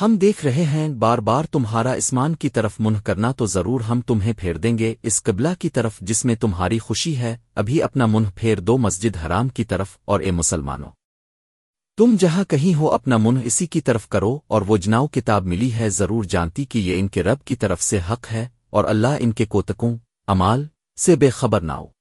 ہم دیکھ رہے ہیں، بار بار تمہارا اسمان کی طرف منہ کرنا تو ضرور ہم تمہیں پھیر دیں گے۔ اس قبلہ کی طرف جس میں تمہاری خوشی ہے، ابھی اپنا منہ پھیر دو مسجد حرام کی طرف۔ اور اے مسلمانوں، تم جہاں کہیں ہو اپنا منہ اسی کی طرف کرو۔ اور وہ جناؤ کتاب ملی ہے، ضرور جانتی کہ یہ ان کے رب کی طرف سے حق ہے۔ اور اللہ ان کے کوتکوں، امال سے بے خبر نہ ہو۔